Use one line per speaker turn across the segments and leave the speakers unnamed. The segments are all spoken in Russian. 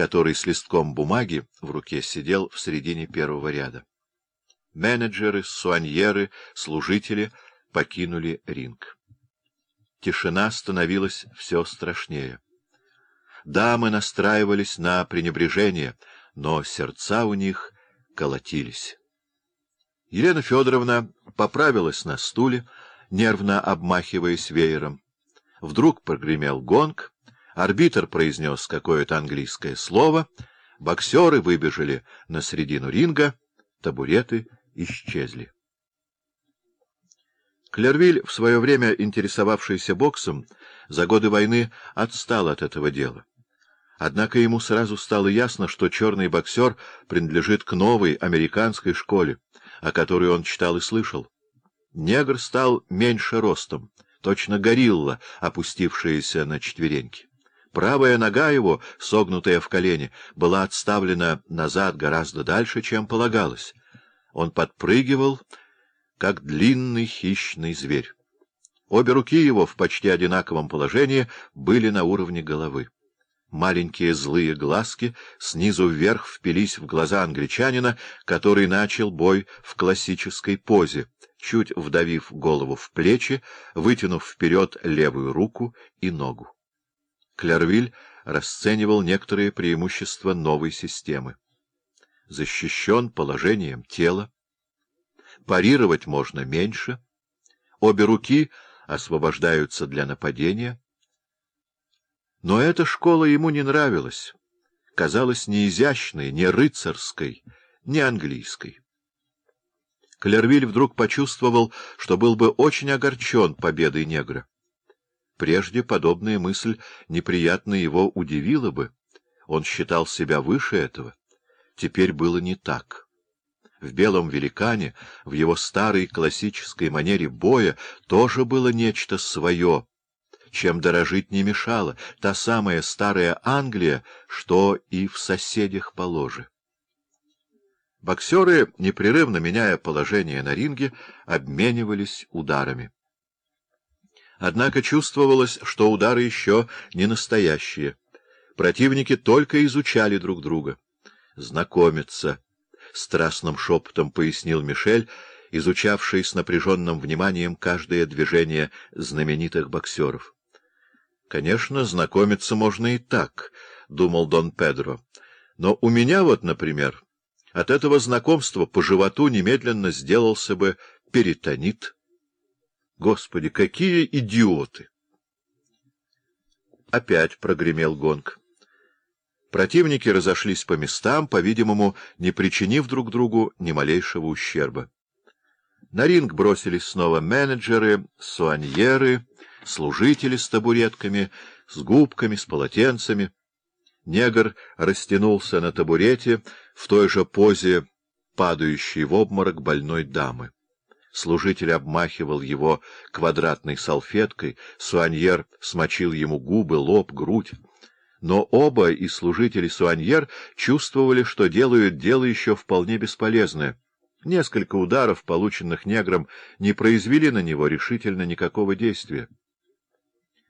который с листком бумаги в руке сидел в середине первого ряда. Менеджеры, суаньеры, служители покинули ринг. Тишина становилась все страшнее. Дамы настраивались на пренебрежение, но сердца у них колотились. Елена Федоровна поправилась на стуле, нервно обмахиваясь веером. Вдруг прогремел гонг, арбитр произнес какое-то английское слово, боксеры выбежали на середину ринга, табуреты исчезли. Клервиль, в свое время интересовавшийся боксом, за годы войны отстал от этого дела. Однако ему сразу стало ясно, что черный боксер принадлежит к новой американской школе, о которой он читал и слышал. Негр стал меньше ростом, точно горилла, опустившаяся на четвереньки. Правая нога его, согнутая в колени, была отставлена назад гораздо дальше, чем полагалось. Он подпрыгивал, как длинный хищный зверь. Обе руки его в почти одинаковом положении были на уровне головы. Маленькие злые глазки снизу вверх впились в глаза англичанина, который начал бой в классической позе, чуть вдавив голову в плечи, вытянув вперед левую руку и ногу. Клервиль расценивал некоторые преимущества новой системы. Защищен положением тела, парировать можно меньше, обе руки освобождаются для нападения. Но эта школа ему не нравилась, казалась не изящной, не рыцарской, не английской. Клервиль вдруг почувствовал, что был бы очень огорчен победой негра. Прежде подобная мысль неприятно его удивила бы. Он считал себя выше этого. Теперь было не так. В «Белом великане», в его старой классической манере боя, тоже было нечто свое, чем дорожить не мешало, та самая старая Англия, что и в соседях по ложе. Боксеры, непрерывно меняя положение на ринге, обменивались ударами. Однако чувствовалось, что удары еще не настоящие. Противники только изучали друг друга. Знакомиться, — страстным шепотом пояснил Мишель, изучавший с напряженным вниманием каждое движение знаменитых боксеров. — Конечно, знакомиться можно и так, — думал Дон Педро. — Но у меня вот, например, от этого знакомства по животу немедленно сделался бы перитонит. Господи, какие идиоты! Опять прогремел гонг. Противники разошлись по местам, по-видимому, не причинив друг другу ни малейшего ущерба. На ринг бросились снова менеджеры, суаньеры, служители с табуретками, с губками, с полотенцами. Негр растянулся на табурете в той же позе падающей в обморок больной дамы. Служитель обмахивал его квадратной салфеткой, суаньер смочил ему губы, лоб, грудь. Но оба, и служитель, и суаньер, чувствовали, что делают дело еще вполне бесполезное. Несколько ударов, полученных негром, не произвели на него решительно никакого действия.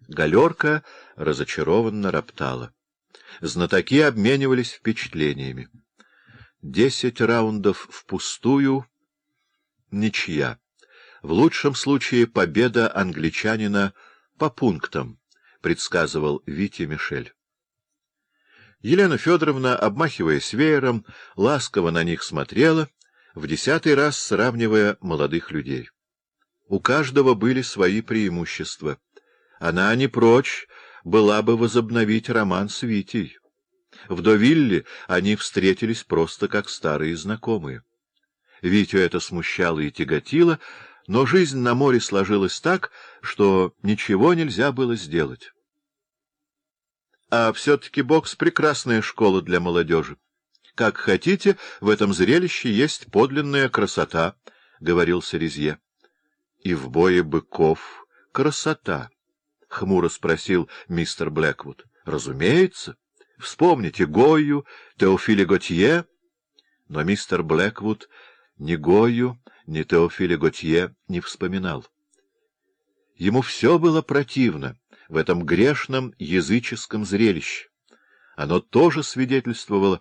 Галерка разочарованно роптала. Знатоки обменивались впечатлениями. Десять раундов впустую — ничья. В лучшем случае победа англичанина по пунктам, — предсказывал Витя Мишель. Елена Федоровна, обмахиваясь веером, ласково на них смотрела, в десятый раз сравнивая молодых людей. У каждого были свои преимущества. Она не прочь была бы возобновить роман с Витей. В Довилле они встретились просто как старые знакомые. Витю это смущало и тяготило, но жизнь на море сложилась так, что ничего нельзя было сделать. А все-таки бокс — прекрасная школа для молодежи. Как хотите, в этом зрелище есть подлинная красота, — говорил Сарезье. — И в бое быков красота, — хмуро спросил мистер Блэквуд. — Разумеется. Вспомните Гою, Теофиле Готье. Но мистер Блэквуд ни Гою, ни Теофиле Готье не вспоминал. Ему все было противно в этом грешном языческом зрелище. Оно тоже свидетельствовало